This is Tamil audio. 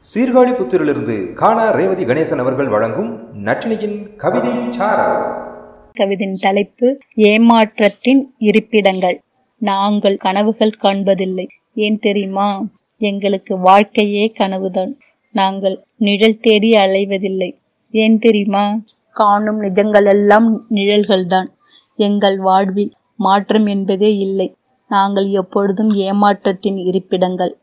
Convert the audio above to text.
சீர்காழி புத்திரிலிருந்து காணா ரேவதி கணேசன் அவர்கள் வழங்கும் நட்டினியின் கவிதை கவிதையின் தலைப்பு ஏமாற்றத்தின் இருப்பிடங்கள். நாங்கள் கனவுகள் காண்பதில்லை. ஏன் தெரியுமா? எங்களுக்கு வாழ்க்கையே கனவுதான். நாங்கள் நிழல் தேடி அலைவதில்லை. ஏன் தெரியுமா? காணும் நிஜங்கள் எல்லாம் நிழல்கள்தான். எங்கள் வாழ்வில் மாற்றம் என்பதே இல்லை. நாங்கள் எப்பொழுதும் ஏமாற்றத்தின் இருப்பிடங்கள்.